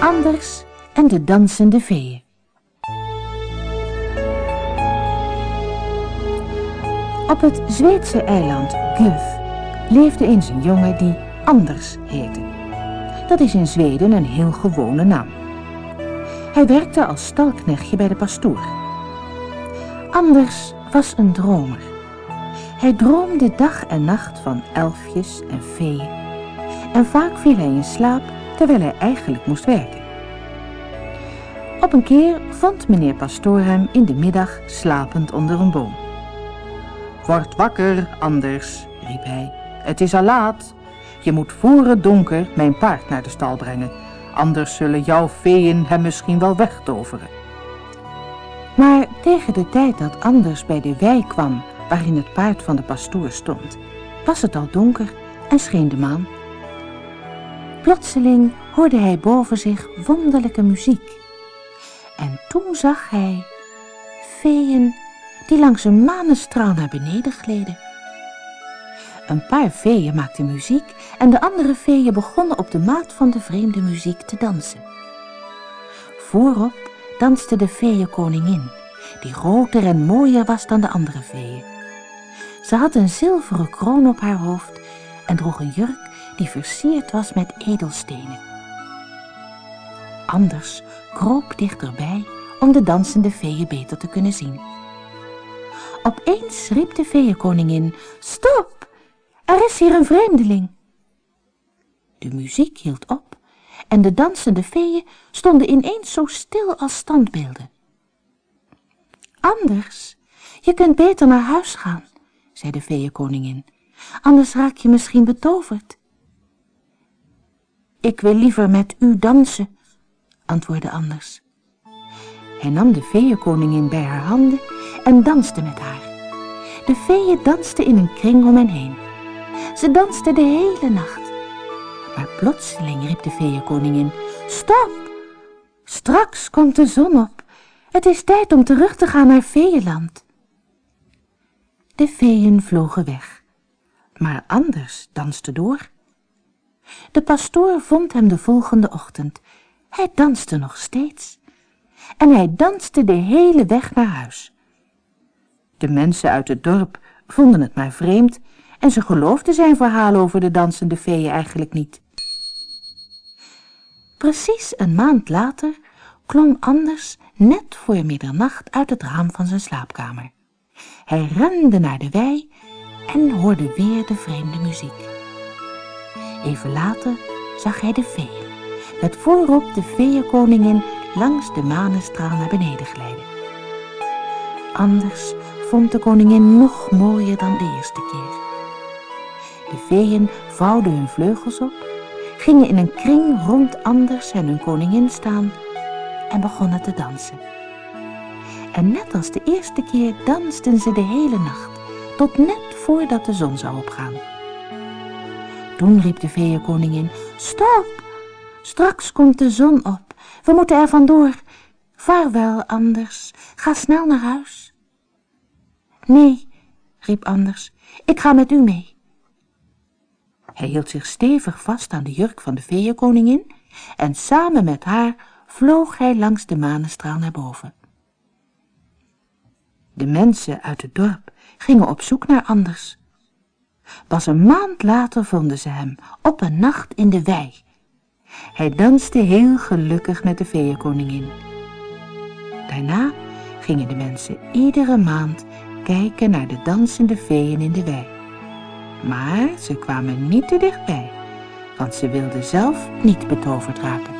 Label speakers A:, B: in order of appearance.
A: Anders en de dansende veeën. Op het Zweedse eiland Guff leefde eens een jongen die Anders heette. Dat is in Zweden een heel gewone naam. Hij werkte als stalknechtje bij de pastoor. Anders was een dromer. Hij droomde dag en nacht van elfjes en feeën. En vaak viel hij in slaap terwijl hij eigenlijk moest werken. Op een keer vond meneer Pastoor hem in de middag slapend onder een boom. Word wakker, Anders, riep hij. Het is al laat. Je moet voor het donker mijn paard naar de stal brengen. Anders zullen jouw veeën hem misschien wel wegtoveren. Maar tegen de tijd dat Anders bij de wei kwam waarin het paard van de pastoor stond, was het al donker en scheen de maan. Plotseling hoorde hij boven zich wonderlijke muziek. En toen zag hij veeën die langs een manestraal naar beneden gleden. Een paar veeën maakten muziek en de andere veeën begonnen op de maat van de vreemde muziek te dansen. Voorop danste de feeënkoningin, die groter en mooier was dan de andere veeën. Ze had een zilveren kroon op haar hoofd en droeg een jurk die versierd was met edelstenen. Anders kroop dichterbij om de dansende veeën beter te kunnen zien. Opeens riep de feeënkoningin, stop, er is hier een vreemdeling. De muziek hield op en de dansende veeën stonden ineens zo stil als standbeelden. Anders, je kunt beter naar huis gaan, zei de feeënkoningin, anders raak je misschien betoverd. Ik wil liever met u dansen, antwoordde Anders. Hij nam de feeënkoningin bij haar handen en danste met haar. De feeën dansten in een kring om hen heen. Ze dansten de hele nacht. Maar plotseling riep de feeënkoningin, stop! Straks komt de zon op. Het is tijd om terug te gaan naar Feeënland. De feeën vlogen weg, maar Anders danste door. De pastoor vond hem de volgende ochtend. Hij danste nog steeds. En hij danste de hele weg naar huis. De mensen uit het dorp vonden het maar vreemd en ze geloofden zijn verhaal over de dansende feeën eigenlijk niet. Precies een maand later klom Anders net voor middernacht uit het raam van zijn slaapkamer. Hij rende naar de wei en hoorde weer de vreemde muziek. Even later zag hij de feeën, met voorop de feeënkoningin langs de manestraal naar beneden glijden. Anders vond de koningin nog mooier dan de eerste keer. De veeën vouwden hun vleugels op, gingen in een kring rond Anders en hun koningin staan en begonnen te dansen. En net als de eerste keer dansten ze de hele nacht, tot net voordat de zon zou opgaan. Toen riep de feeënkoningin, stop, straks komt de zon op, we moeten er vandoor. Vaarwel, Anders, ga snel naar huis. Nee, riep Anders, ik ga met u mee. Hij hield zich stevig vast aan de jurk van de feeënkoningin en samen met haar vloog hij langs de manestraal naar boven. De mensen uit het dorp gingen op zoek naar Anders. Pas een maand later vonden ze hem op een nacht in de wei. Hij danste heel gelukkig met de feeënkoningin. Daarna gingen de mensen iedere maand kijken naar de dansende veeën in de wei. Maar ze kwamen niet te dichtbij, want ze wilden zelf niet betoverd raken.